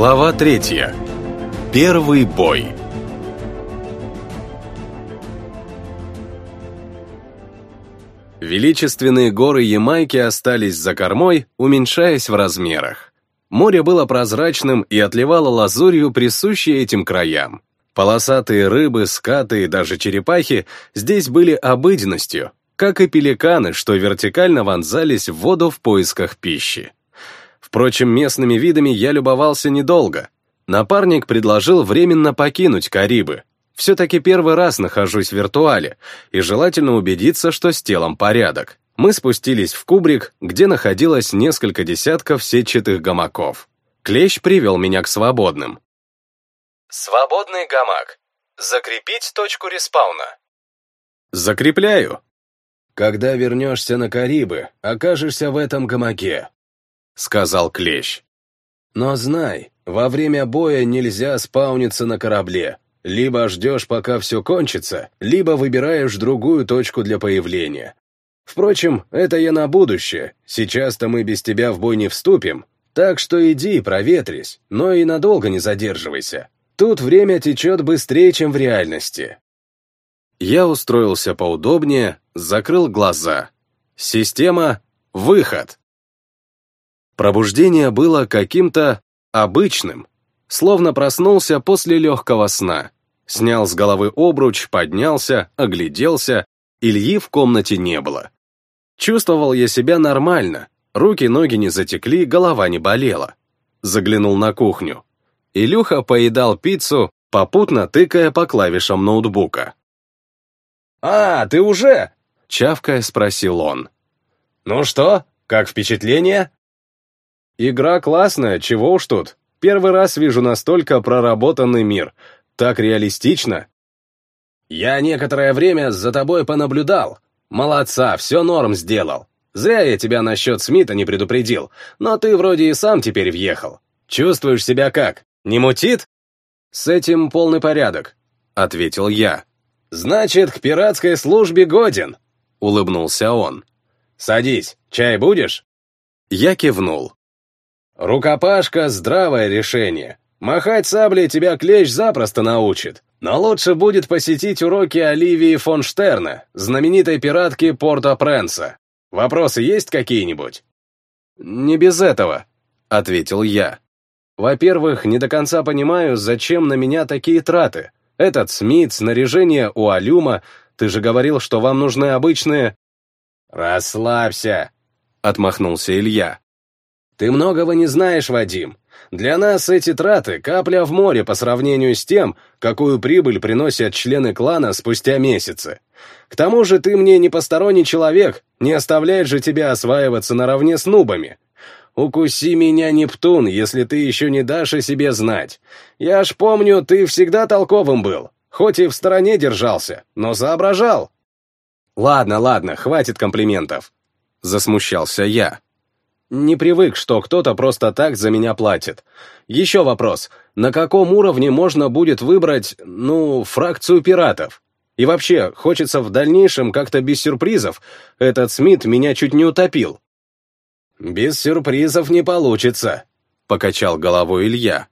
Глава третья. Первый бой. Величественные горы Ямайки остались за кормой, уменьшаясь в размерах. Море было прозрачным и отливало лазурью, присущей этим краям. Полосатые рыбы, скаты и даже черепахи здесь были обыденностью, как и пеликаны, что вертикально вонзались в воду в поисках пищи. Впрочем, местными видами я любовался недолго. Напарник предложил временно покинуть Карибы. Все-таки первый раз нахожусь в виртуале, и желательно убедиться, что с телом порядок. Мы спустились в кубрик, где находилось несколько десятков сетчатых гамаков. Клещ привел меня к свободным. Свободный гамак. Закрепить точку респауна. Закрепляю. Когда вернешься на Карибы, окажешься в этом гамаке, сказал Клещ. Но знай, во время боя нельзя спауниться на корабле. Либо ждешь, пока все кончится, либо выбираешь другую точку для появления. Впрочем, это я на будущее. Сейчас-то мы без тебя в бой не вступим. Так что иди, проветрись, но и надолго не задерживайся. Тут время течет быстрее, чем в реальности. Я устроился поудобнее, закрыл глаза. Система «Выход». Пробуждение было каким-то обычным, словно проснулся после легкого сна. Снял с головы обруч, поднялся, огляделся, Ильи в комнате не было. Чувствовал я себя нормально, руки-ноги не затекли, голова не болела. Заглянул на кухню. Илюха поедал пиццу, попутно тыкая по клавишам ноутбука. «А, ты уже?» — чавкая спросил он. «Ну что, как впечатление?» Игра классная, чего уж тут. Первый раз вижу настолько проработанный мир. Так реалистично. Я некоторое время за тобой понаблюдал. Молодца, все норм сделал. Зря я тебя насчет Смита не предупредил, но ты вроде и сам теперь въехал. Чувствуешь себя как? Не мутит? С этим полный порядок, ответил я. Значит, к пиратской службе годен, улыбнулся он. Садись, чай будешь? Я кивнул. Рукопашка — здравое решение. Махать саблей тебя клещ запросто научит. Но лучше будет посетить уроки Оливии фон Штерна, знаменитой пиратки Порто-Пренса. Вопросы есть какие-нибудь? «Не без этого», — ответил я. «Во-первых, не до конца понимаю, зачем на меня такие траты. Этот Смит, снаряжение у Алюма, ты же говорил, что вам нужны обычные...» «Расслабься», — отмахнулся Илья. Ты многого не знаешь, Вадим. Для нас эти траты — капля в море по сравнению с тем, какую прибыль приносят члены клана спустя месяцы. К тому же ты мне не посторонний человек, не оставляет же тебя осваиваться наравне с нубами. Укуси меня, Нептун, если ты еще не дашь о себе знать. Я ж помню, ты всегда толковым был, хоть и в стороне держался, но соображал. Ладно, ладно, хватит комплиментов. Засмущался я. Не привык, что кто-то просто так за меня платит. Еще вопрос. На каком уровне можно будет выбрать, ну, фракцию пиратов? И вообще, хочется в дальнейшем как-то без сюрпризов. Этот Смит меня чуть не утопил. «Без сюрпризов не получится», — покачал головой Илья.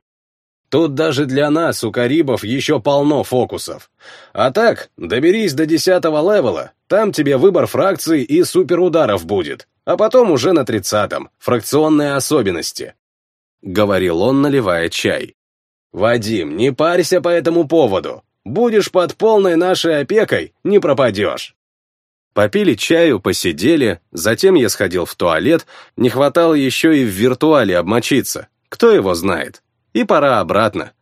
«Тут даже для нас, у Карибов, еще полно фокусов. А так, доберись до десятого левела, там тебе выбор фракций и суперударов будет а потом уже на тридцатом, фракционные особенности», — говорил он, наливая чай. «Вадим, не парься по этому поводу. Будешь под полной нашей опекой, не пропадешь». Попили чаю, посидели, затем я сходил в туалет, не хватало еще и в виртуале обмочиться, кто его знает. И пора обратно.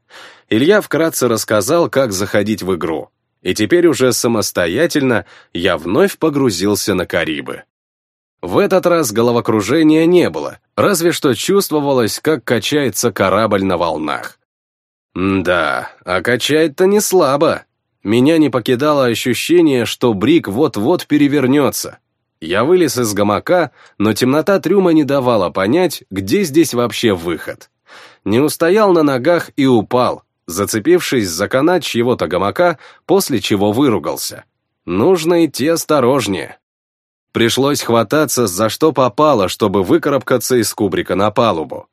Илья вкратце рассказал, как заходить в игру. И теперь уже самостоятельно я вновь погрузился на Карибы. В этот раз головокружения не было, разве что чувствовалось, как качается корабль на волнах. да, а качает-то не слабо. Меня не покидало ощущение, что Брик вот-вот перевернется. Я вылез из гамака, но темнота трюма не давала понять, где здесь вообще выход. Не устоял на ногах и упал, зацепившись за канат чьего-то гамака, после чего выругался. Нужно идти осторожнее. Пришлось хвататься за что попало, чтобы выкарабкаться из кубрика на палубу.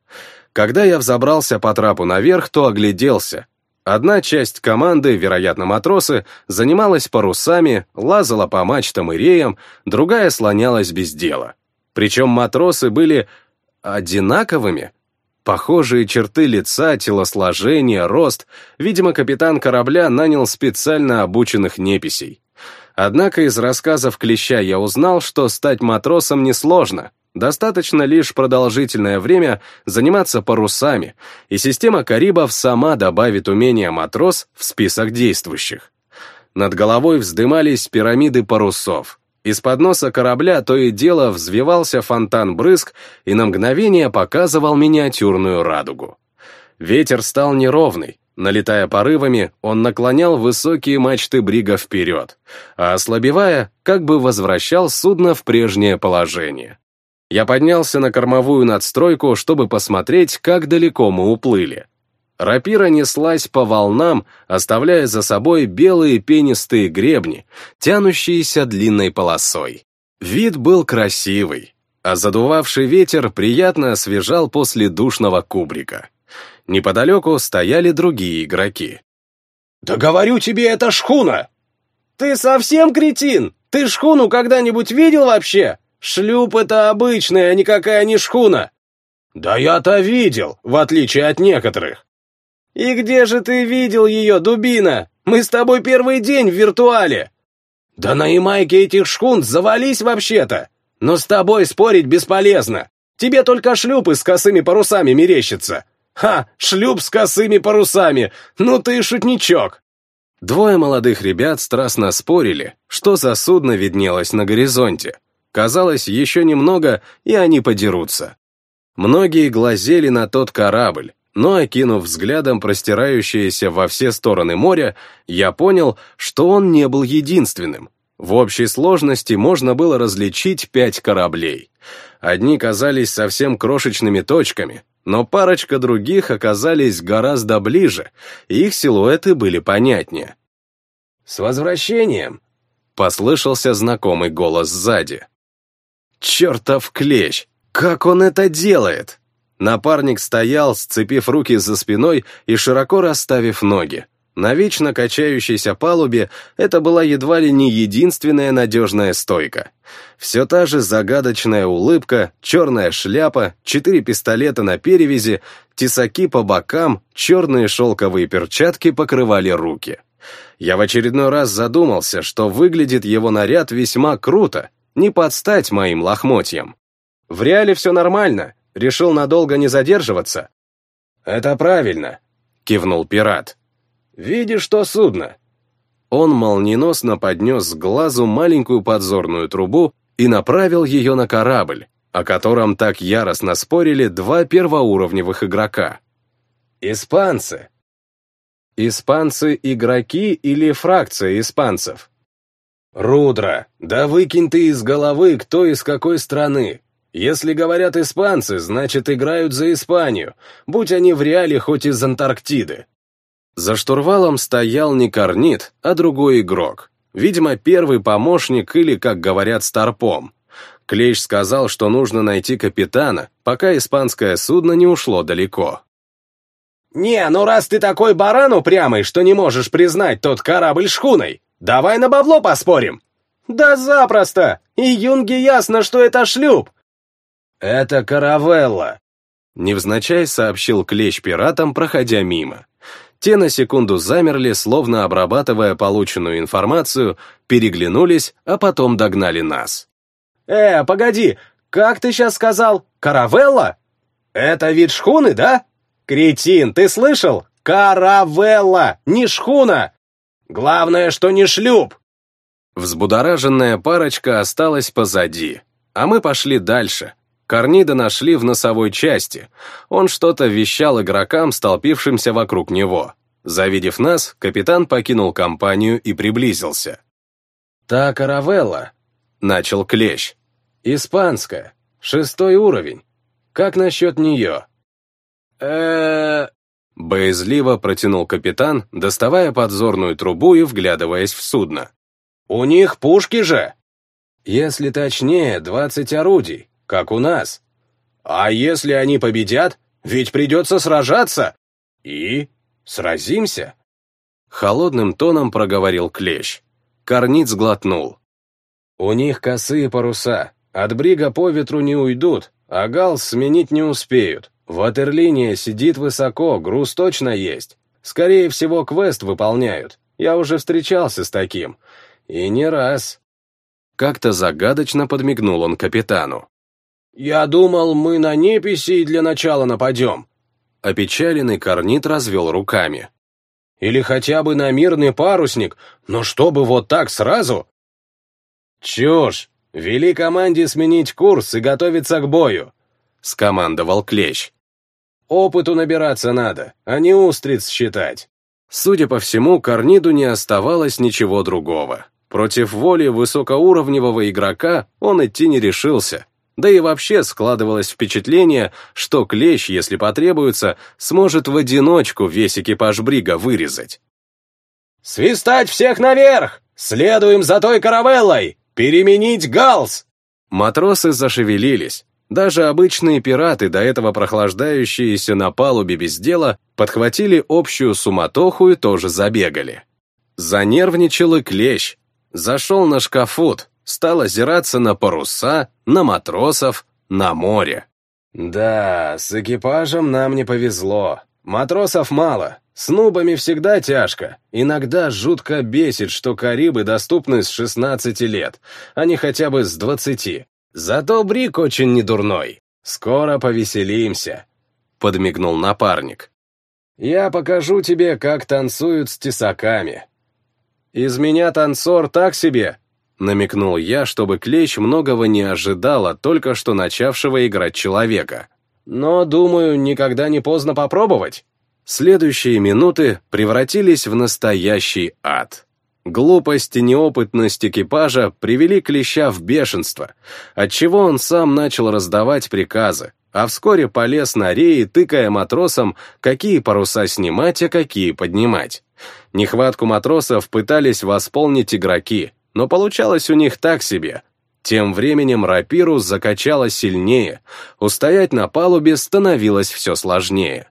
Когда я взобрался по трапу наверх, то огляделся. Одна часть команды, вероятно, матросы, занималась парусами, лазала по мачтам и реям, другая слонялась без дела. Причем матросы были одинаковыми. Похожие черты лица, телосложение, рост. Видимо, капитан корабля нанял специально обученных неписей. Однако из рассказов Клеща я узнал, что стать матросом несложно. Достаточно лишь продолжительное время заниматься парусами, и система Карибов сама добавит умение матрос в список действующих. Над головой вздымались пирамиды парусов. Из-под носа корабля то и дело взвивался фонтан брызг и на мгновение показывал миниатюрную радугу. Ветер стал неровный, налетая порывами, он наклонял высокие мачты брига вперед, а ослабевая, как бы возвращал судно в прежнее положение. Я поднялся на кормовую надстройку, чтобы посмотреть, как далеко мы уплыли. Рапира неслась по волнам, оставляя за собой белые пенистые гребни, тянущиеся длинной полосой. Вид был красивый, а задувавший ветер приятно освежал после душного кубрика. Неподалеку стояли другие игроки. «Да говорю тебе, это шхуна!» «Ты совсем кретин? Ты шхуну когда-нибудь видел вообще? Шлюп — это обычная, а никакая не шхуна!» «Да я-то видел, в отличие от некоторых!» «И где же ты видел ее, дубина? Мы с тобой первый день в виртуале!» «Да на Ямайке этих шхун завались вообще-то! Но с тобой спорить бесполезно! Тебе только шлюпы с косыми парусами мерещатся! Ха, шлюп с косыми парусами! Ну ты шутничок!» Двое молодых ребят страстно спорили, что за судно виднелось на горизонте. Казалось, еще немного, и они подерутся. Многие глазели на тот корабль, но, окинув взглядом простирающееся во все стороны моря, я понял, что он не был единственным. В общей сложности можно было различить пять кораблей. Одни казались совсем крошечными точками, но парочка других оказались гораздо ближе, и их силуэты были понятнее. «С возвращением!» — послышался знакомый голос сзади. «Чертов клещ! Как он это делает?» Напарник стоял, сцепив руки за спиной и широко расставив ноги. На вечно качающейся палубе это была едва ли не единственная надежная стойка. Все та же загадочная улыбка, черная шляпа, четыре пистолета на перевязи, тесаки по бокам, черные шелковые перчатки покрывали руки. Я в очередной раз задумался, что выглядит его наряд весьма круто, не подстать моим лохмотьям. В реале все нормально, решил надолго не задерживаться. «Это правильно», — кивнул пират. «Видишь то судно?» Он молниеносно поднес к глазу маленькую подзорную трубу и направил ее на корабль, о котором так яростно спорили два первоуровневых игрока. «Испанцы!» «Испанцы — игроки или фракция испанцев?» «Рудра, да выкинь ты из головы, кто из какой страны. Если говорят испанцы, значит играют за Испанию, будь они в реале хоть из Антарктиды. За штурвалом стоял не корнит, а другой игрок. Видимо, первый помощник или, как говорят, старпом. Клещ сказал, что нужно найти капитана, пока испанское судно не ушло далеко. «Не, ну раз ты такой баран упрямый, что не можешь признать тот корабль шхуной, давай на бабло поспорим!» «Да запросто! И Юнге ясно, что это шлюп!» «Это каравелла!» Невзначай сообщил Клещ пиратам, проходя мимо. Те на секунду замерли, словно обрабатывая полученную информацию, переглянулись, а потом догнали нас. «Э, погоди, как ты сейчас сказал? Каравелла? Это вид шхуны, да? Кретин, ты слышал? Каравелла, не шхуна! Главное, что не шлюп!» Взбудораженная парочка осталась позади, а мы пошли дальше, Корнида нашли в носовой части. Он что-то вещал игрокам, столпившимся вокруг него. Завидев нас, капитан покинул компанию и приблизился. «Та каравелла», — начал Клещ. «Испанская, шестой уровень. Как насчет нее?» э Боязливо протянул капитан, доставая подзорную трубу и вглядываясь в судно. «У них пушки же!» «Если точнее, двадцать орудий как у нас. А если они победят, Ведь придется сражаться. И сразимся. Холодным тоном проговорил Клещ. Корниц глотнул. У них косые паруса. От брига по ветру не уйдут, а галс сменить не успеют. Ватерлиния сидит высоко, груз точно есть. Скорее всего, квест выполняют. Я уже встречался с таким. И не раз. Как-то загадочно подмигнул он капитану. «Я думал, мы на неписи для начала нападем». Опечаленный корнит развел руками. «Или хотя бы на мирный парусник, но чтобы вот так сразу?» «Чушь! Вели команде сменить курс и готовиться к бою», — скомандовал Клещ. «Опыту набираться надо, а не устриц считать». Судя по всему, Корниду не оставалось ничего другого. Против воли высокоуровневого игрока он идти не решился. Да и вообще складывалось впечатление, что Клещ, если потребуется, сможет в одиночку весь экипаж Брига вырезать. «Свистать всех наверх! Следуем за той каравеллой! Переменить галс!» Матросы зашевелились. Даже обычные пираты, до этого прохлаждающиеся на палубе без дела, подхватили общую суматоху и тоже забегали. Занервничал и клещ. Зашел на шкафут, стал озираться на паруса, на матросов, на море. «Да, с экипажем нам не повезло. Матросов мало, с нубами всегда тяжко. Иногда жутко бесит, что Карибы доступны с 16 лет, а не хотя бы с 20. Зато Брик очень недурной. Скоро повеселимся», — подмигнул напарник. «Я покажу тебе, как танцуют с тесаками». «Из меня танцор так себе», — намекнул я, чтобы Клещ многого не ожидал только что начавшего играть человека. «Но, думаю, никогда не поздно попробовать». Следующие минуты превратились в настоящий ад. Глупость и неопытность экипажа привели Клеща в бешенство, отчего он сам начал раздавать приказы, а вскоре полез на реи, тыкая матросам, какие паруса снимать, а какие поднимать. Нехватку матросов пытались восполнить игроки, но получалось у них так себе. Тем временем рапиру закачало сильнее, устоять на палубе становилось все сложнее.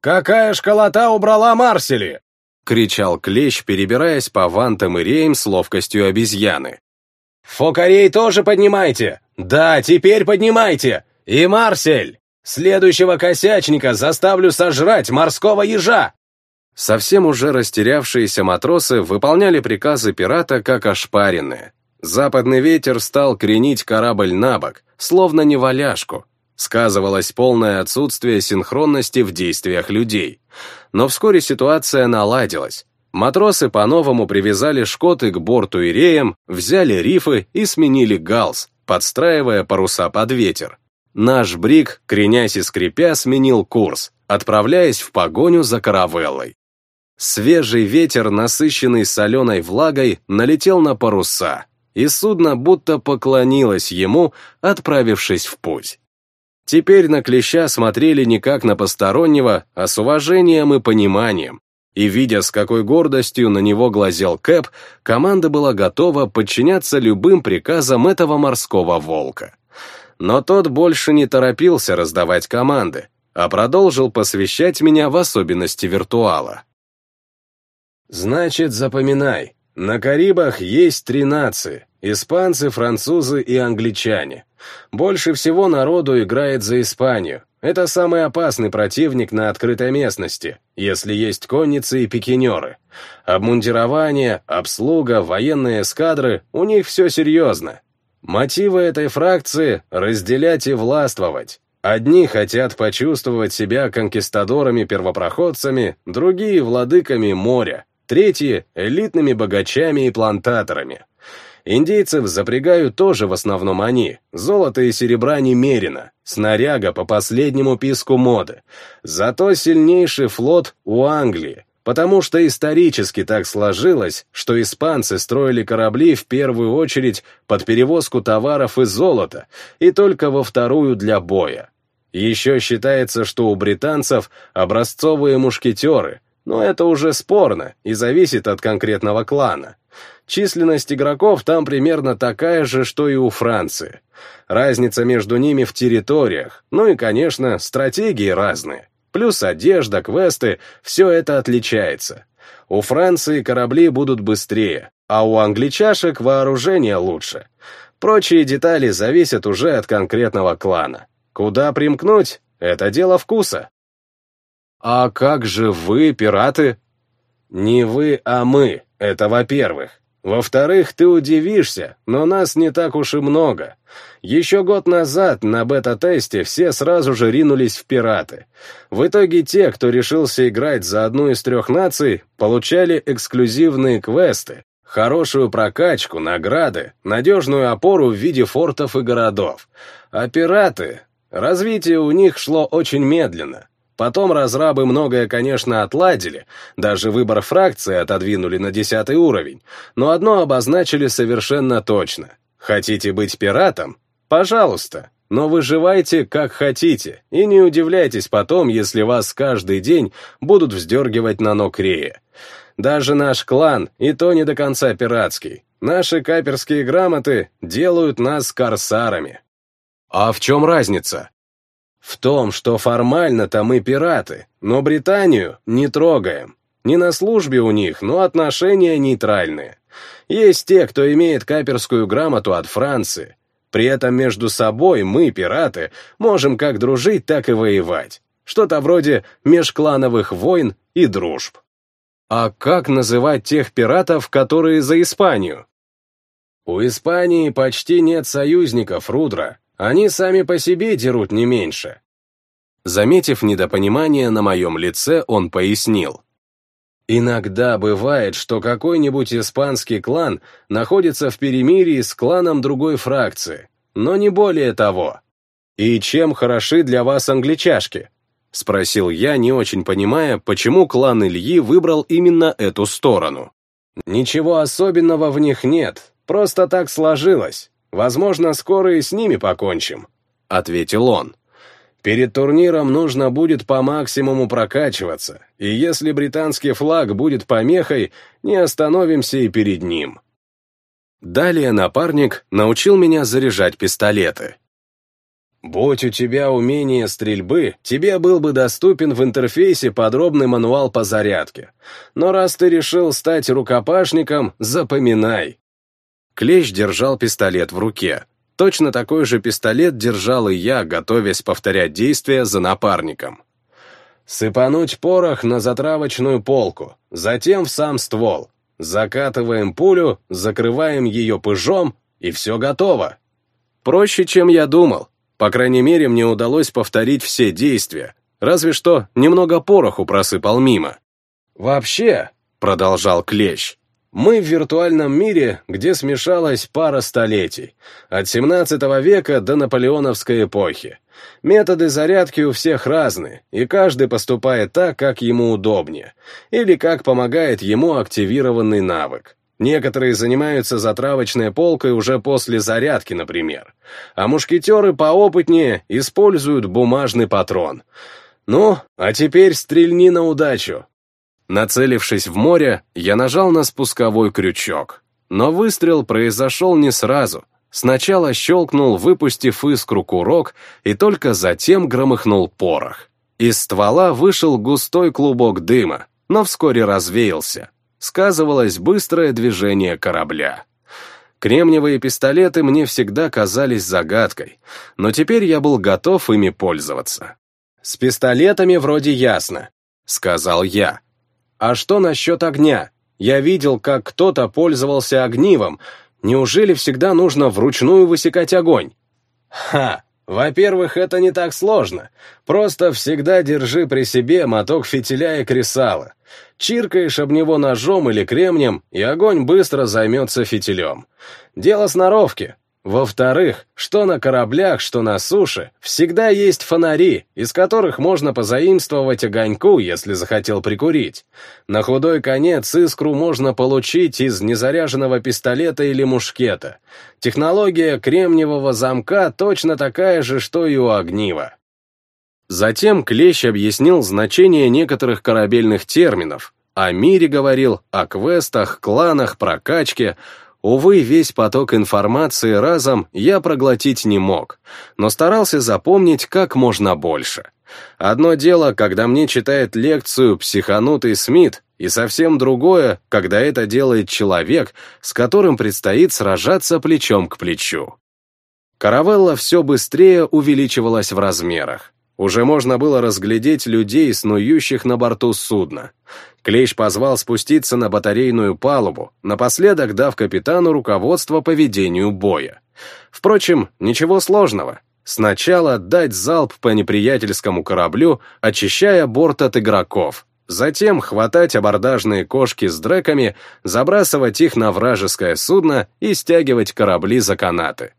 «Какая школота убрала Марсели?» — кричал Клещ, перебираясь по вантам и реям с ловкостью обезьяны. «Фокарей тоже поднимайте! Да, теперь поднимайте! И Марсель! Следующего косячника заставлю сожрать морского ежа!» Совсем уже растерявшиеся матросы выполняли приказы пирата как ошпаренные. Западный ветер стал кренить корабль на бок, словно неваляшку, Сказывалось полное отсутствие синхронности в действиях людей. Но вскоре ситуация наладилась. Матросы по-новому привязали шкоты к борту и реям, взяли рифы и сменили галс, подстраивая паруса под ветер. Наш бриг, кренясь и скрипя, сменил курс, отправляясь в погоню за каравеллой. Свежий ветер, насыщенный соленой влагой, налетел на паруса, и судно будто поклонилось ему, отправившись в путь. Теперь на Клеща смотрели не как на постороннего, а с уважением и пониманием. И видя, с какой гордостью на него глазел Кэп, команда была готова подчиняться любым приказам этого морского волка. Но тот больше не торопился раздавать команды, а продолжил посвящать меня в особенности виртуала. «Значит, запоминай, на Карибах есть три нации – испанцы, французы и англичане. Больше всего народу играет за Испанию. Это самый опасный противник на открытой местности, если есть конницы и пикинеры. Обмундирование, обслуга, военные эскадры – у них все серьезно. Мотивы этой фракции – разделять и властвовать. Одни хотят почувствовать себя конкистадорами-первопроходцами, другие – владыками моря, третьи – элитными богачами и плантаторами. Индейцев запрягают тоже в основном они. Золото и серебра немерено. Снаряга по последнему писку моды. Зато сильнейший флот у Англии. Потому что исторически так сложилось, что испанцы строили корабли в первую очередь под перевозку товаров и золота, и только во вторую для боя. Еще считается, что у британцев образцовые мушкетеры, но это уже спорно и зависит от конкретного клана. Численность игроков там примерно такая же, что и у Франции. Разница между ними в территориях, ну и, конечно, стратегии разные. Плюс одежда, квесты, все это отличается. У Франции корабли будут быстрее, а у англичашек вооружение лучше. Прочие детали зависят уже от конкретного клана. Куда примкнуть — это дело вкуса. «А как же вы, пираты?» «Не вы, а мы, это во-первых. Во-вторых, ты удивишься, но нас не так уж и много. Еще год назад на бета-тесте все сразу же ринулись в пираты. В итоге те, кто решился играть за одну из трех наций, получали эксклюзивные квесты, хорошую прокачку, награды, надежную опору в виде фортов и городов. А пираты... Развитие у них шло очень медленно. Потом разрабы многое, конечно, отладили, даже выбор фракции отодвинули на десятый уровень, но одно обозначили совершенно точно. Хотите быть пиратом? Пожалуйста, но выживайте как хотите, и не удивляйтесь потом, если вас каждый день будут вздергивать на ног рея. Даже наш клан, и то не до конца пиратский. Наши каперские грамоты делают нас корсарами. А в чем разница? В том, что формально-то мы пираты, но Британию не трогаем. Не на службе у них, но отношения нейтральные. Есть те, кто имеет каперскую грамоту от Франции. При этом между собой мы, пираты, можем как дружить, так и воевать. Что-то вроде межклановых войн и дружб. А как называть тех пиратов, которые за Испанию? У Испании почти нет союзников, Рудра. Они сами по себе дерут не меньше. Заметив недопонимание на моем лице, он пояснил. Иногда бывает, что какой-нибудь испанский клан находится в перемирии с кланом другой фракции, но не более того. И чем хороши для вас англичашки? Спросил я, не очень понимая, почему клан Ильи выбрал именно эту сторону. Ничего особенного в них нет, просто так сложилось. Возможно, скоро и с ними покончим», — ответил он. «Перед турниром нужно будет по максимуму прокачиваться, и если британский флаг будет помехой, не остановимся и перед ним». Далее напарник научил меня заряжать пистолеты. Будь у тебя умение стрельбы, тебе был бы доступен в интерфейсе подробный мануал по зарядке. Но раз ты решил стать рукопашником, запоминай. Клещ держал пистолет в руке. Точно такой же пистолет держал и я, готовясь повторять действия за напарником. Сыпануть порох на затравочную полку, затем в сам ствол. Закатываем пулю, закрываем ее пыжом, и все готово. Проще, чем я думал. По крайней мере, мне удалось повторить все действия. Разве что немного пороху просыпал мимо. «Вообще», — продолжал Клещ, мы в виртуальном мире, где смешалась пара столетий, от 17 века до наполеоновской эпохи. Методы зарядки у всех разные, и каждый поступает так, как ему удобнее, или как помогает ему активированный навык. Некоторые занимаются затравочной полкой уже после зарядки, например, а мушкетеры поопытнее используют бумажный патрон. Ну, а теперь стрельни на удачу, Нацелившись в море, я нажал на спусковой крючок. Но выстрел произошел не сразу. Сначала щелкнул, выпустив искру курок, и только затем громыхнул порох. Из ствола вышел густой клубок дыма, но вскоре развеялся. Сказывалось быстрое движение корабля. Кремниевые пистолеты мне всегда казались загадкой, но теперь я был готов ими пользоваться. «С пистолетами вроде ясно», — сказал я. А что насчет огня? Я видел, как кто-то пользовался огнивом. Неужели всегда нужно вручную высекать огонь? Ха! Во-первых, это не так сложно. Просто всегда держи при себе моток фитиля и кресала. Чиркаешь об него ножом или кремнем, и огонь быстро займется фитилем. Дело сноровки. Во-вторых, что на кораблях, что на суше, всегда есть фонари, из которых можно позаимствовать огоньку, если захотел прикурить. На худой конец искру можно получить из незаряженного пистолета или мушкета. Технология кремниевого замка точно такая же, что и у огнива. Затем Клещ объяснил значение некоторых корабельных терминов, о мире говорил, о квестах, кланах, прокачке. Увы, весь поток информации разом я проглотить не мог, но старался запомнить как можно больше. Одно дело, когда мне читает лекцию психанутый Смит, и совсем другое, когда это делает человек, с которым предстоит сражаться плечом к плечу. Каравелла все быстрее увеличивалась в размерах. Уже можно было разглядеть людей, снующих на борту судна. Клещ позвал спуститься на батарейную палубу, напоследок дав капитану руководство по ведению боя. Впрочем, ничего сложного. Сначала дать залп по неприятельскому кораблю, очищая борт от игроков. Затем хватать абордажные кошки с дреками, забрасывать их на вражеское судно и стягивать корабли за канаты.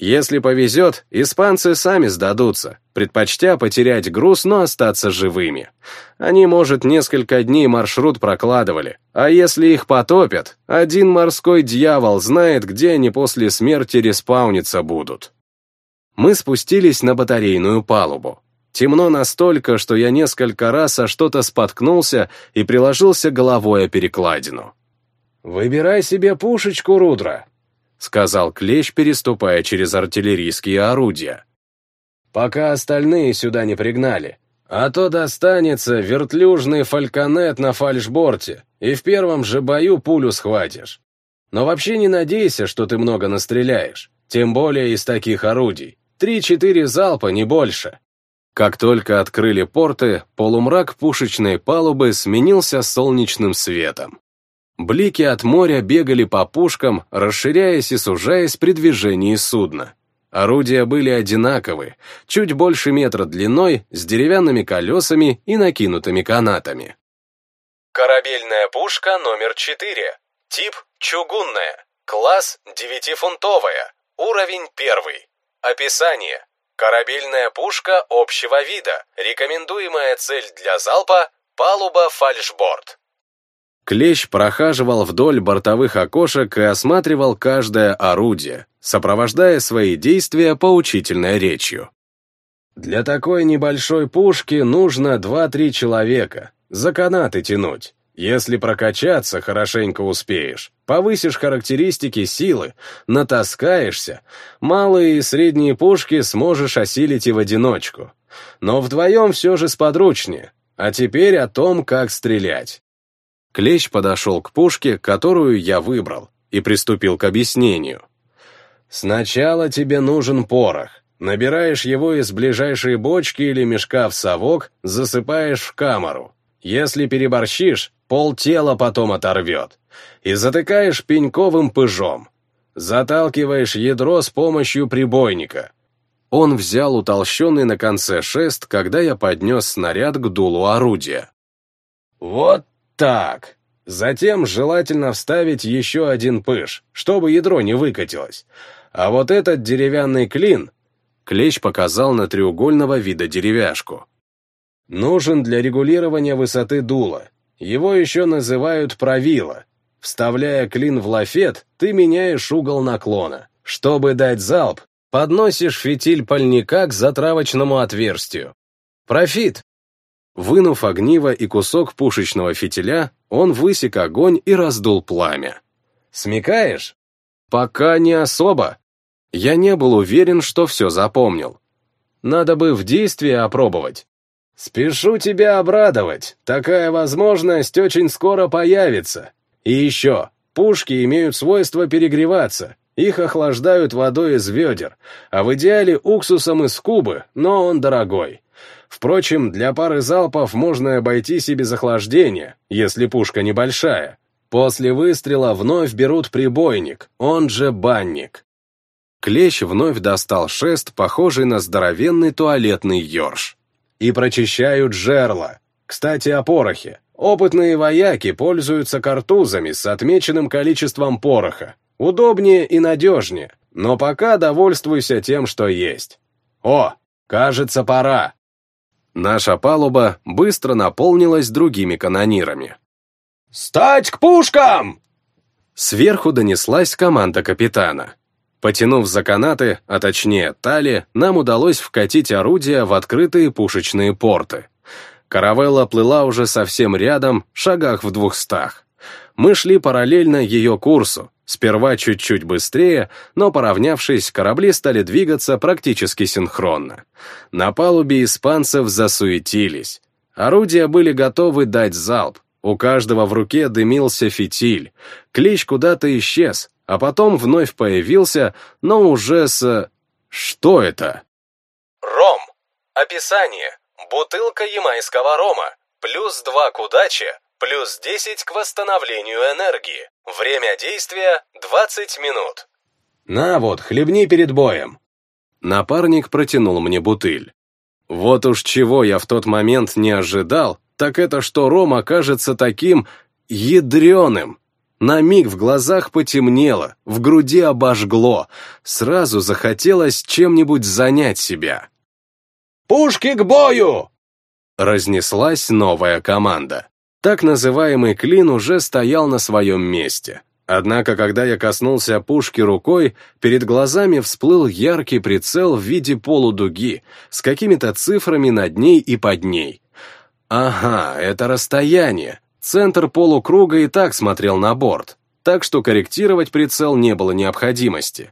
Если повезет, испанцы сами сдадутся, предпочтя потерять груз, но остаться живыми. Они, может, несколько дней маршрут прокладывали, а если их потопят, один морской дьявол знает, где они после смерти респауниться будут мы спустились на батарейную палубу. Темно настолько, что я несколько раз о что-то споткнулся и приложился головой о перекладину. «Выбирай себе пушечку, Рудра», — сказал Клещ, переступая через артиллерийские орудия. «Пока остальные сюда не пригнали. А то достанется вертлюжный фальконет на фальшборте, и в первом же бою пулю схватишь. Но вообще не надейся, что ты много настреляешь, тем более из таких орудий. Три-четыре залпа, не больше. Как только открыли порты, полумрак пушечной палубы сменился солнечным светом. Блики от моря бегали по пушкам, расширяясь и сужаясь при движении судна. Орудия были одинаковы, чуть больше метра длиной, с деревянными колесами и накинутыми канатами. Корабельная пушка номер 4. Тип чугунная. Класс 9-фунтовая. Уровень 1. Описание. Корабельная пушка общего вида. Рекомендуемая цель для залпа – палуба фальшборд. Клещ прохаживал вдоль бортовых окошек и осматривал каждое орудие, сопровождая свои действия поучительной речью. Для такой небольшой пушки нужно 2-3 человека, за канаты тянуть. Если прокачаться, хорошенько успеешь, повысишь характеристики силы, натаскаешься, малые и средние пушки сможешь осилить и в одиночку. Но вдвоем все же сподручнее. А теперь о том, как стрелять. Клещ подошел к пушке, которую я выбрал, и приступил к объяснению. Сначала тебе нужен порох. Набираешь его из ближайшей бочки или мешка в совок, засыпаешь в камеру. Если переборщишь, полтела потом оторвет. И затыкаешь пеньковым пыжом. Заталкиваешь ядро с помощью прибойника. Он взял утолщенный на конце шест, когда я поднес снаряд к дулу орудия. Вот так. Затем желательно вставить еще один пыш, чтобы ядро не выкатилось. А вот этот деревянный клин... Клещ показал на треугольного вида деревяшку. Нужен для регулирования высоты дула. Его еще называют правило. Вставляя клин в лафет, ты меняешь угол наклона. Чтобы дать залп, подносишь фитиль пальника к затравочному отверстию. Профит. Вынув огниво и кусок пушечного фитиля, он высек огонь и раздул пламя. Смекаешь? Пока не особо. Я не был уверен, что все запомнил. Надо бы в действии опробовать. «Спешу тебя обрадовать. Такая возможность очень скоро появится. И еще, пушки имеют свойство перегреваться. Их охлаждают водой из ведер, а в идеале уксусом из кубы, но он дорогой. Впрочем, для пары залпов можно обойтись и без охлаждения, если пушка небольшая. После выстрела вновь берут прибойник, он же банник. Клещ вновь достал шест, похожий на здоровенный туалетный ёрш и прочищают жерла. Кстати, о порохе. Опытные вояки пользуются картузами с отмеченным количеством пороха. Удобнее и надежнее, но пока довольствуйся тем, что есть. О, кажется, пора. Наша палуба быстро наполнилась другими канонирами. «Стать к пушкам!» Сверху донеслась команда капитана. Потянув за канаты, а точнее тали, нам удалось вкатить орудия в открытые пушечные порты. Каравелла плыла уже совсем рядом, шагах в двухстах. Мы шли параллельно ее курсу, сперва чуть-чуть быстрее, но, поравнявшись, корабли стали двигаться практически синхронно. На палубе испанцев засуетились. Орудия были готовы дать залп, у каждого в руке дымился фитиль. Клещ куда-то исчез, а потом вновь появился, но уже с... Что это? Ром. Описание. Бутылка ямайского рома. Плюс 2 к удаче, плюс 10 к восстановлению энергии. Время действия 20 минут. На вот, хлебни перед боем. Напарник протянул мне бутыль. Вот уж чего я в тот момент не ожидал, так это что ром окажется таким ядреным. На миг в глазах потемнело, в груди обожгло, сразу захотелось чем-нибудь занять себя. «Пушки к бою!» Разнеслась новая команда. Так называемый клин уже стоял на своем месте. Однако, когда я коснулся пушки рукой, перед глазами всплыл яркий прицел в виде полудуги с какими-то цифрами над ней и под ней. Ага, это расстояние. Центр полукруга и так смотрел на борт, так что корректировать прицел не было необходимости.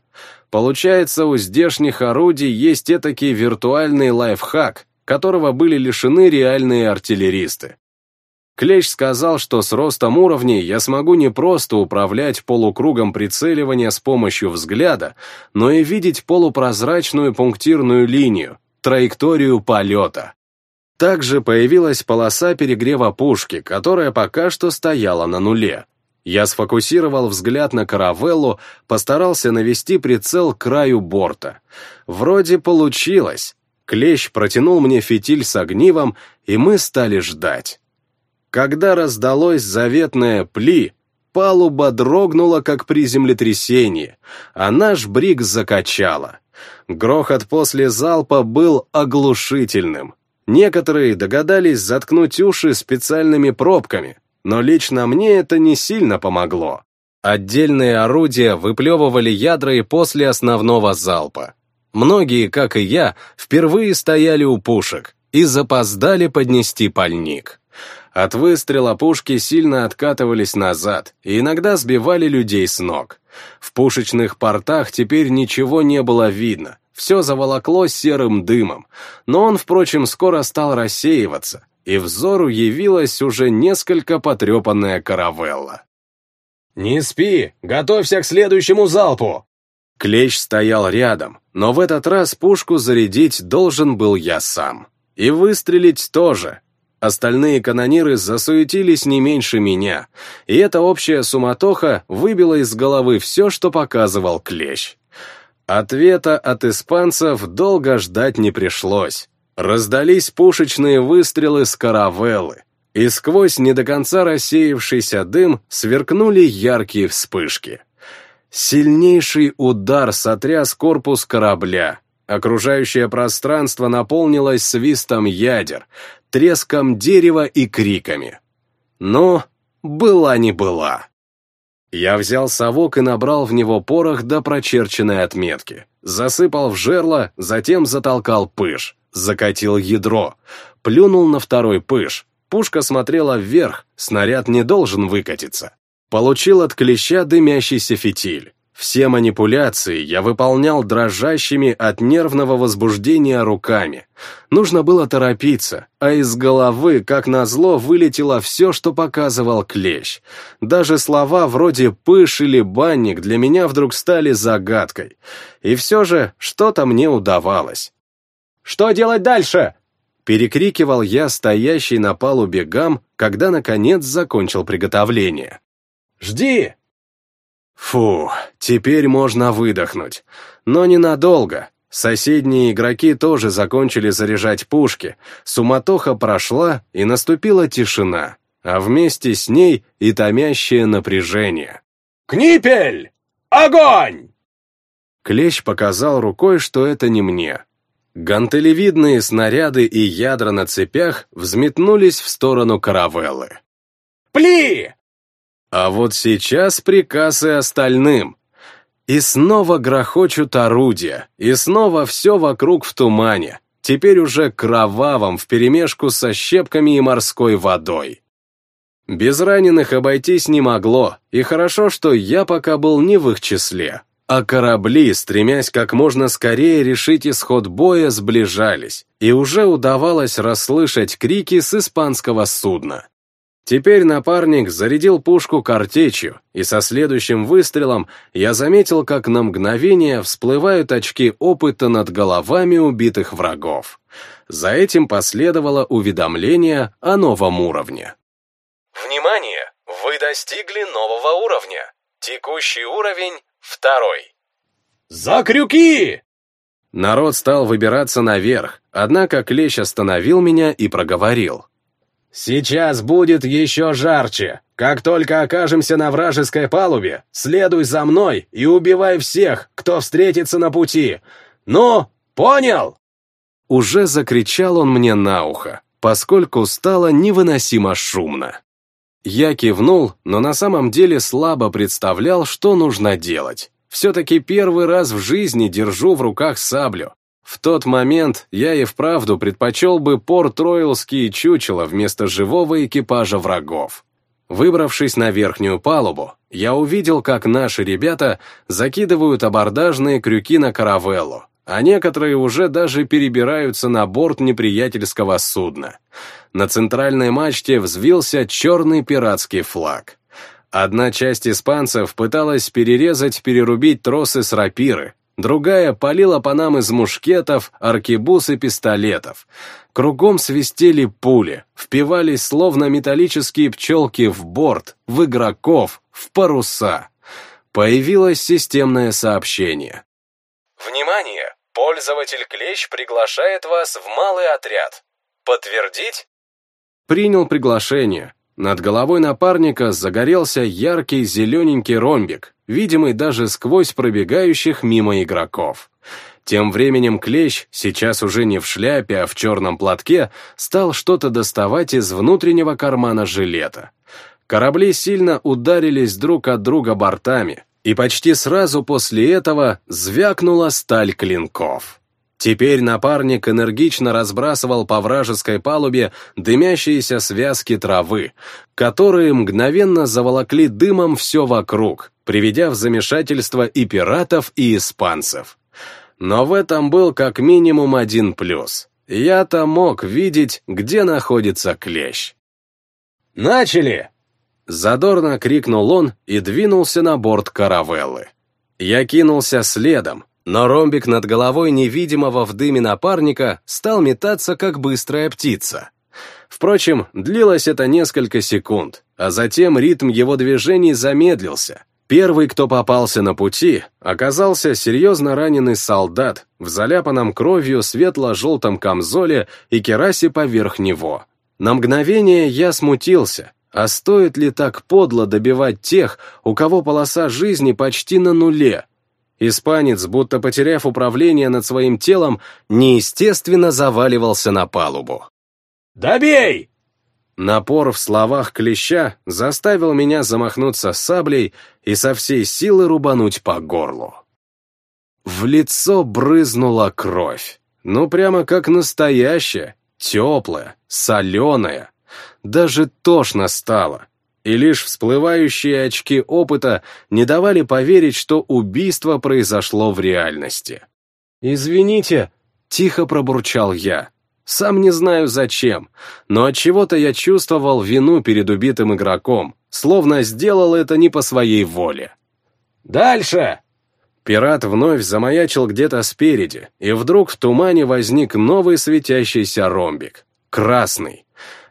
Получается, у здешних орудий есть этакий виртуальный лайфхак, которого были лишены реальные артиллеристы. Клещ сказал, что с ростом уровней я смогу не просто управлять полукругом прицеливания с помощью взгляда, но и видеть полупрозрачную пунктирную линию, траекторию полета. Также появилась полоса перегрева пушки, которая пока что стояла на нуле. Я сфокусировал взгляд на каравеллу, постарался навести прицел к краю борта. Вроде получилось. Клещ протянул мне фитиль с огнивом, и мы стали ждать. Когда раздалось заветное «пли», палуба дрогнула, как при землетрясении, а наш брик закачало. Грохот после залпа был оглушительным. Некоторые догадались заткнуть уши специальными пробками, но лично мне это не сильно помогло. Отдельные орудия выплевывали ядра и после основного залпа. Многие, как и я, впервые стояли у пушек и запоздали поднести пальник. От выстрела пушки сильно откатывались назад и иногда сбивали людей с ног. В пушечных портах теперь ничего не было видно, все заволокло серым дымом, но он, впрочем, скоро стал рассеиваться, и взору явилась уже несколько потрепанная каравелла. «Не спи! Готовься к следующему залпу!» Клещ стоял рядом, но в этот раз пушку зарядить должен был я сам. И выстрелить тоже. Остальные канониры засуетились не меньше меня, и эта общая суматоха выбила из головы все, что показывал Клещ. Ответа от испанцев долго ждать не пришлось. Раздались пушечные выстрелы с каравеллы, и сквозь не до конца рассеявшийся дым сверкнули яркие вспышки. Сильнейший удар сотряс корпус корабля. Окружающее пространство наполнилось свистом ядер, треском дерева и криками. Но была не была. Я взял совок и набрал в него порох до прочерченной отметки. Засыпал в жерло, затем затолкал пыш закатил ядро, плюнул на второй пыш. Пушка смотрела вверх, снаряд не должен выкатиться. Получил от клеща дымящийся фитиль. Все манипуляции я выполнял дрожащими от нервного возбуждения руками. Нужно было торопиться, а из головы, как назло, вылетело все, что показывал клещ. Даже слова вроде «пыш» или «банник» для меня вдруг стали загадкой. И все же что-то мне удавалось. Что делать дальше?» Перекрикивал я стоящий на палубе гам, когда, наконец, закончил приготовление. «Жди!» Фу, теперь можно выдохнуть. Но ненадолго. Соседние игроки тоже закончили заряжать пушки, суматоха прошла, и наступила тишина, а вместе с ней и томящее напряжение. «Книпель! Огонь!» Клещ показал рукой, что это не мне, Гантелевидные снаряды и ядра на цепях взметнулись в сторону каравеллы. «Пли!» А вот сейчас приказ и остальным. И снова грохочут орудия, и снова все вокруг в тумане. теперь уже кровавом вперемешку со щепками и морской водой. Без раненых обойтись не могло, и хорошо, что я пока был не в их числе. А корабли, стремясь как можно скорее решить исход боя, сближались, и уже удавалось расслышать крики с испанского судна. Теперь напарник зарядил пушку картечью, и со следующим выстрелом я заметил, как на мгновение всплывают очки опыта над головами убитых врагов. За этим последовало уведомление о новом уровне. Внимание! Вы достигли нового уровня. Текущий уровень Второй. «За крюки!» Народ стал выбираться наверх, однако Клещ остановил меня и проговорил. «Сейчас будет еще жарче. Как только окажемся на вражеской палубе, следуй за мной и убивай всех, кто встретится на пути. Ну, понял?» Уже закричал он мне на ухо, поскольку стало невыносимо шумно. Я кивнул, но на самом деле слабо представлял, что нужно делать. Все-таки первый раз в жизни держу в руках саблю. В тот момент я и вправду предпочел бы порт-ройлские чучела вместо живого экипажа врагов. Выбравшись на верхнюю палубу, я увидел, как наши ребята закидывают абордажные крюки на каравеллу, а некоторые уже даже перебираются на борт неприятельского судна. На центральной мачте взвился черный пиратский флаг. Одна часть испанцев пыталась перерезать, перерубить тросы с рапиры, другая палила по нам из мушкетов, аркебуз и пистолетов. Кругом свистели пули, впивались словно металлические пчелки в борт, в игроков, в паруса. Появилось системное сообщение. «Внимание! Пользователь Клещ приглашает вас в малый отряд. Подтвердить? Принял приглашение. Над головой напарника загорелся яркий зелененький ромбик, видимый даже сквозь пробегающих мимо игроков. Тем временем Клещ, сейчас уже не в шляпе, а в черном платке, стал что-то доставать из внутреннего кармана жилета. Корабли сильно ударились друг от друга бортами, и почти сразу после этого звякнула сталь клинков. Теперь напарник энергично разбрасывал по вражеской палубе дымящиеся связки травы, которые мгновенно заволокли дымом все вокруг, приведя в замешательство и пиратов, и испанцев. Но в этом был как минимум один плюс. Я-то мог видеть, где находится клещ. «Начали!» Задорно крикнул он и двинулся на борт каравеллы. Я кинулся следом, но ромбик над головой невидимого в дыме напарника стал метаться, как быстрая птица. Впрочем, длилось это несколько секунд, а затем ритм его движений замедлился. Первый, кто попался на пути, оказался серьезно раненый солдат в заляпанном кровью светло-желтом камзоле и керасе поверх него. На мгновение я смутился, а стоит ли так подло добивать тех, у кого полоса жизни почти на нуле? Испанец, будто потеряв управление над своим телом, неестественно заваливался на палубу. «Добей!» Напор в словах клеща заставил меня замахнуться саблей и со всей силы рубануть по горлу. В лицо брызнула кровь. Ну, прямо как настоящая, теплая, соленая даже тошно стало, и лишь всплывающие очки опыта не давали поверить, что убийство произошло в реальности. «Извините», — тихо пробурчал я. Сам не знаю зачем, но от чего то я чувствовал вину перед убитым игроком, словно сделал это не по своей воле. «Дальше!» Пират вновь замаячил где-то спереди, и вдруг в тумане возник новый светящийся ромбик. Красный.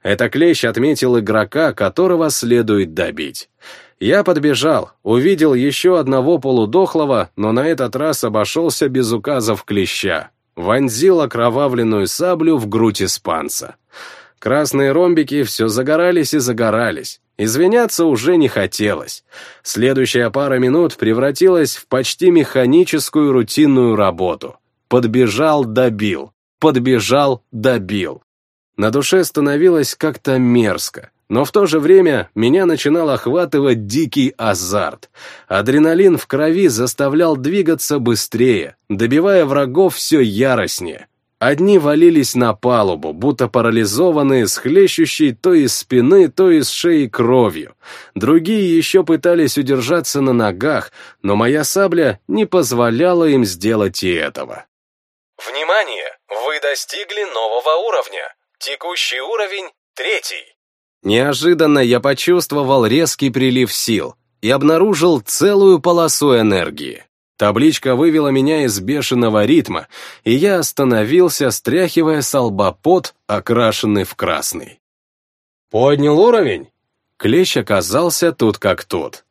Это клещ отметил игрока, которого следует добить. Я подбежал, увидел еще одного полудохлого, но на этот раз обошелся без указов клеща. Вонзил окровавленную саблю в грудь испанца. Красные ромбики все загорались и загорались. Извиняться уже не хотелось. Следующая пара минут превратилась в почти механическую рутинную работу. Подбежал, добил. Подбежал, добил. На душе становилось как-то мерзко, но в то же время меня начинал охватывать дикий азарт. Адреналин в крови заставлял двигаться быстрее, добивая врагов все яростнее. Одни валились на палубу, будто парализованные, с хлещущей то из спины, то из шеи кровью. Другие еще пытались удержаться на ногах, но моя сабля не позволяла им сделать и этого. Внимание! Вы достигли нового уровня. Текущий уровень — третий. Неожиданно я почувствовал резкий прилив сил и обнаружил целую полосу энергии. Табличка вывела меня из бешеного ритма, и я остановился, стряхивая с лба пот, окрашенный в красный. «Поднял уровень?» Клещ оказался тут как тут.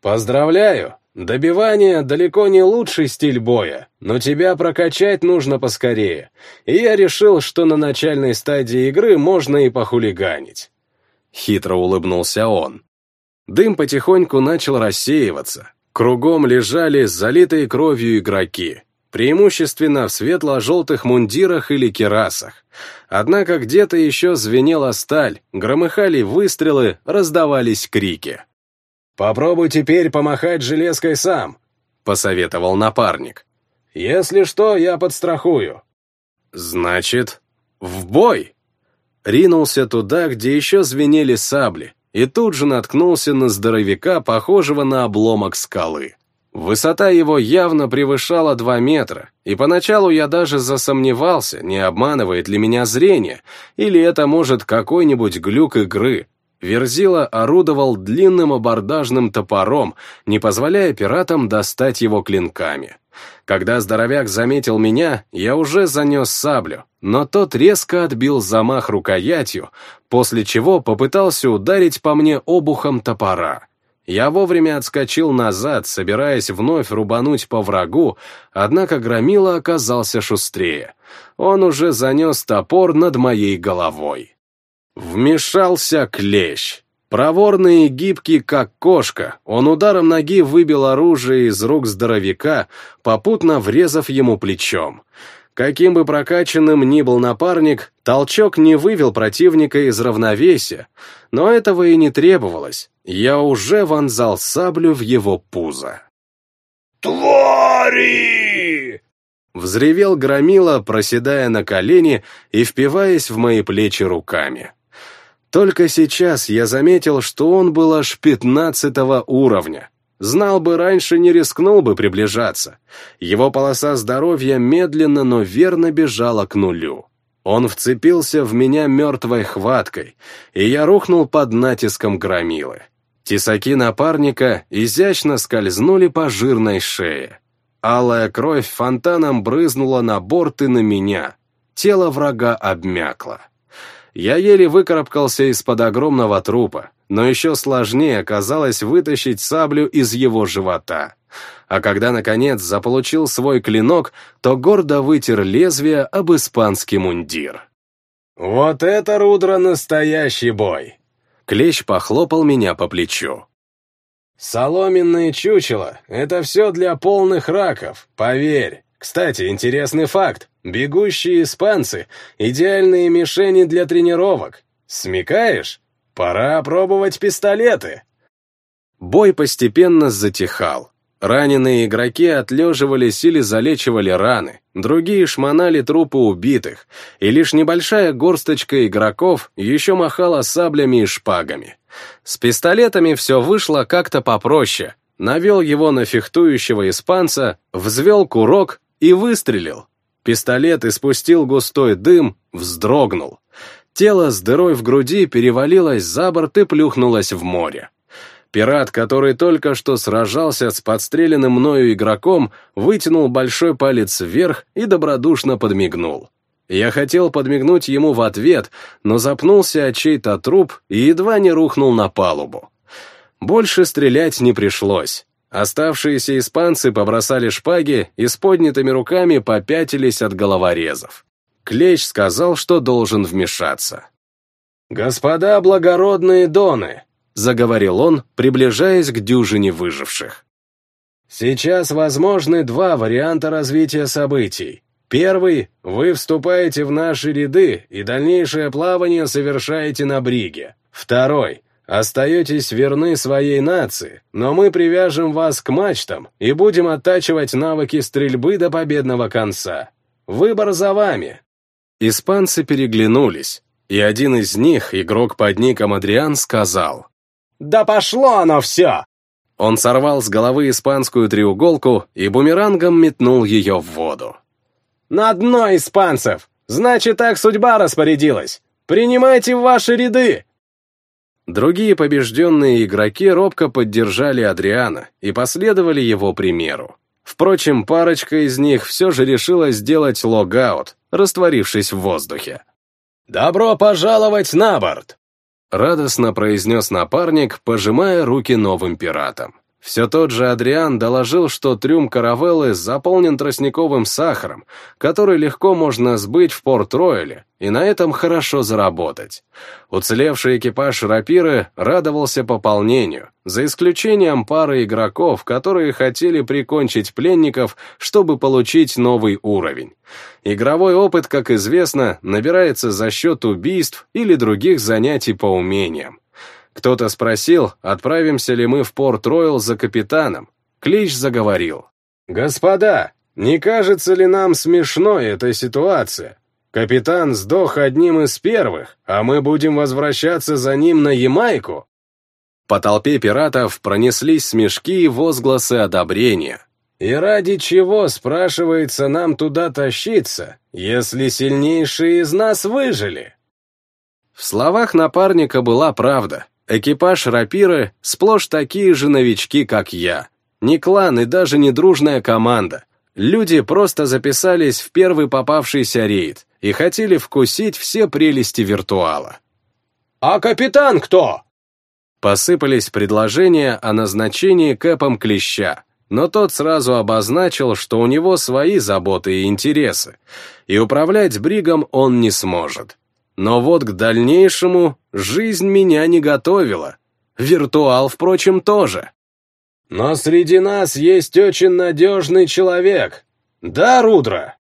«Поздравляю! Добивание далеко не лучший стиль боя, но тебя прокачать нужно поскорее, и я решил, что на начальной стадии игры можно и похулиганить». Хитро улыбнулся он. Дым потихоньку начал рассеиваться, Кругом лежали залитые кровью игроки, преимущественно в светло-желтых мундирах или керасах. Однако где-то еще звенела сталь, громыхали выстрелы, раздавались крики. «Попробуй теперь помахать железкой сам», — посоветовал напарник. «Если что, я подстрахую». «Значит, в бой!» Ринулся туда, где еще звенели сабли, и тут же наткнулся на здоровяка, похожего на обломок скалы. Высота его явно превышала два метра, и поначалу я даже засомневался, не обманывает ли меня зрение, или это может какой-нибудь глюк игры. Верзила орудовал длинным абордажным топором, не позволяя пиратам достать его клинками. Когда здоровяк заметил меня, я уже занес саблю, но тот резко отбил замах рукоятью, после чего попытался ударить по мне обухом топора. Я вовремя отскочил назад, собираясь вновь рубануть по врагу, однако Громила оказался шустрее. Он уже занес топор над моей головой. Вмешался клещ. Проворный и гибкий, как кошка, он ударом ноги выбил оружие из рук здоровяка, попутно врезав ему плечом. Каким бы прокачанным ни был напарник, толчок не вывел противника из равновесия, но этого и не требовалось. Я уже вонзал саблю в его пузо. «Твари!» Взревел громила, проседая на колени и впиваясь в мои плечи руками. Только сейчас я заметил, что он был аж пятнадцатого уровня. Знал бы раньше, не рискнул бы приближаться. Его полоса здоровья медленно, но верно бежала к нулю. Он вцепился в меня мертвой хваткой, и я рухнул под натиском громилы. Тесаки напарника изящно скользнули по жирной шее. Алая кровь фонтаном брызнула на борт и на меня. Тело врага обмякло. Я еле выкарабкался из-под огромного трупа, но еще сложнее оказалось вытащить саблю из его живота. А когда, наконец, заполучил свой клинок, то гордо вытер лезвие об испанский мундир. «Вот это, Рудро, настоящий бой!» Клещ похлопал меня по плечу. «Соломенные чучела — это все для полных раков, поверь. Кстати, интересный факт. Бегущие испанцы — идеальные мишени для тренировок. Смекаешь? Пора пробовать пистолеты. Бой постепенно затихал. Раненые игроки отлеживались или залечивали раны, другие шмонали трупы убитых, и лишь небольшая горсточка игроков еще махала саблями и шпагами. С пистолетами все вышло как-то попроще. Навел его на фехтующего испанца, взвел курок и выстрелил. Пистолет испустил густой дым, вздрогнул. Тело с дырой в груди перевалилось за борт и плюхнулось в море. Пират, который только что сражался с подстреленным мною игроком, вытянул большой палец вверх и добродушно подмигнул. Я хотел подмигнуть ему в ответ, но запнулся от чей-то труп и едва не рухнул на палубу. Больше стрелять не пришлось. Оставшиеся испанцы побросали шпаги и с поднятыми руками попятились от головорезов. Клещ сказал, что должен вмешаться. «Господа благородные доны!» — заговорил он, приближаясь к дюжине выживших. «Сейчас возможны два варианта развития событий. Первый — вы вступаете в наши ряды и дальнейшее плавание совершаете на бриге. Второй — Остаетесь верны своей нации, но мы привяжем вас к мачтам и будем оттачивать навыки стрельбы до победного конца. Выбор за вами». Испанцы переглянулись, и один из них, игрок под ником Адриан, сказал. «Да пошло оно все!» Он сорвал с головы испанскую треуголку и бумерангом метнул ее в воду. «На дно испанцев! Значит, так судьба распорядилась! Принимайте в ваши ряды!» Другие побежденные игроки робко поддержали Адриана и последовали его примеру. Впрочем, парочка из них все же решила сделать логаут, растворившись в воздухе. «Добро пожаловать на борт!» Радостно произнес напарник, пожимая руки новым пиратам. Все тот же Адриан доложил, что трюм каравеллы заполнен тростниковым сахаром, который легко можно сбыть в Порт-Ройле, и на этом хорошо заработать. Уцелевший экипаж рапиры радовался пополнению, за исключением пары игроков, которые хотели прикончить пленников, чтобы получить новый уровень. Игровой опыт, как известно, набирается за счет убийств или других занятий по умениям. Кто-то спросил, отправимся ли мы в Порт-Ройл за капитаном. Клич заговорил. «Господа, не кажется ли нам смешной эта ситуация? Капитан сдох одним из первых, а мы будем возвращаться за ним на Ямайку?» По толпе пиратов пронеслись смешки и возгласы одобрения. «И ради чего, спрашивается, нам туда тащиться, если сильнейшие из нас выжили?» В словах напарника была правда. Экипаж рапиры сплошь такие же новички, как я. Не клан и даже не дружная команда. Люди просто записались в первый попавшийся рейд и хотели вкусить все прелести виртуала. «А капитан кто?» Посыпались предложения о назначении Кэпом Клеща, но тот сразу обозначил, что у него свои заботы и интересы, и управлять Бригом он не сможет. Но вот к дальнейшему жизнь меня не готовила. Виртуал, впрочем, тоже. Но среди нас есть очень надежный человек. Да, Рудра?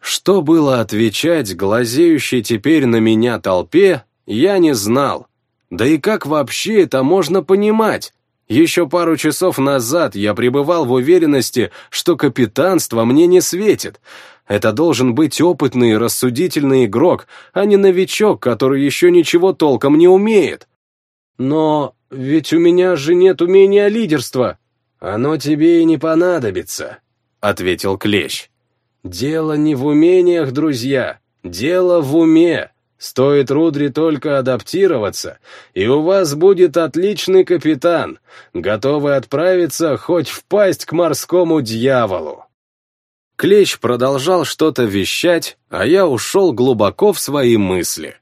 Что было отвечать глазеющей теперь на меня толпе, я не знал. Да и как вообще это можно понимать? Еще пару часов назад я пребывал в уверенности, что капитанство мне не светит, это должен быть опытный и рассудительный игрок, а не новичок, который еще ничего толком не умеет. Но ведь у меня же нет умения лидерства. Оно тебе и не понадобится, — ответил Клещ. Дело не в умениях, друзья, дело в уме. Стоит Рудри только адаптироваться, и у вас будет отличный капитан, готовый отправиться хоть в пасть к морскому дьяволу. Клещ продолжал что-то вещать, а я ушел глубоко в свои мысли.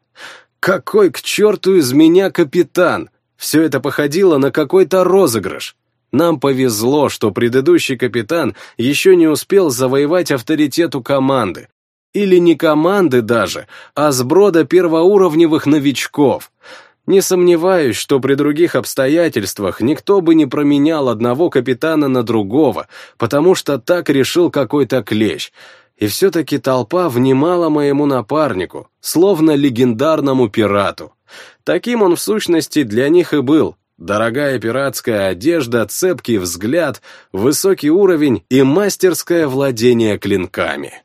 Какой к черту из меня капитан? Все это походило на какой-то розыгрыш. Нам повезло, что предыдущий капитан еще не успел завоевать авторитет у команды. Или не команды даже, а сброда первоуровневых новичков. Не сомневаюсь, что при других обстоятельствах никто бы не променял одного капитана на другого, потому что так решил какой-то клещ. И все-таки толпа внимала моему напарнику, словно легендарному пирату. Таким он в сущности для них и был. Дорогая пиратская одежда, цепкий взгляд, высокий уровень и мастерское владение клинками.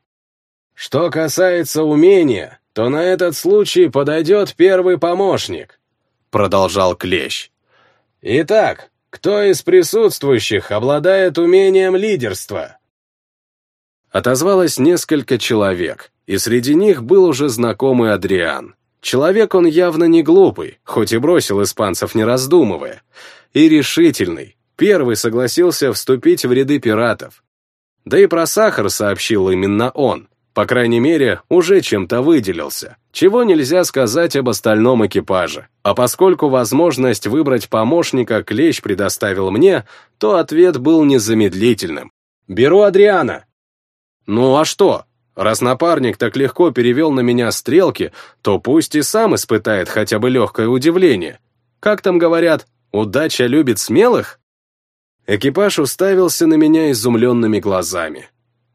Что касается умения, то на этот случай подойдет первый помощник продолжал Клещ. Итак, кто из присутствующих обладает умением лидерства? Отозвалось несколько человек, и среди них был уже знакомый Адриан. Человек он явно не глупый, хоть и бросил испанцев не раздумывая, и решительный, первый согласился вступить в ряды пиратов. Да и про сахар сообщил именно он. По крайней мере, уже чем-то выделился, чего нельзя сказать об остальном экипаже. А поскольку возможность выбрать помощника Клещ предоставил мне, то ответ был незамедлительным. «Беру Адриана». «Ну а что? Раз напарник так легко перевел на меня стрелки, то пусть и сам испытает хотя бы легкое удивление. Как там говорят, удача любит смелых?» Экипаж уставился на меня изумленными глазами.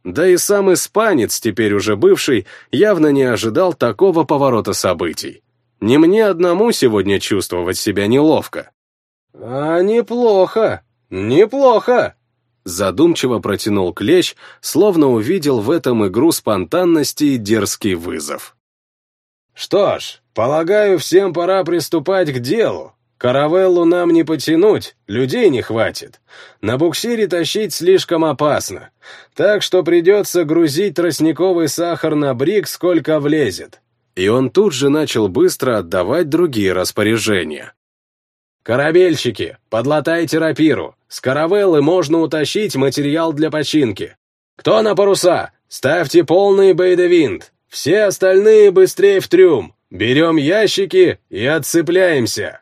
Да и сам испанец, теперь уже бывший, явно не ожидал такого поворота событий. Не мне одному сегодня чувствовать себя неловко. «А неплохо, неплохо!» задумчиво протянул клещ, словно увидел в этом игру спонтанности и дерзкий вызов. «Что ж, полагаю, всем пора приступать к делу. Каравеллу нам не потянуть, людей не хватит. На буксире тащить слишком опасно, так что придется грузить тростниковый сахар на брик, сколько влезет». И он тут же начал быстро отдавать другие распоряжения. «Корабельщики, подлатайте рапиру. С каравеллы можно утащить материал для починки. Кто на паруса? Ставьте полный бейдевинт. Все остальные быстрее в трюм. Берем ящики и отцепляемся».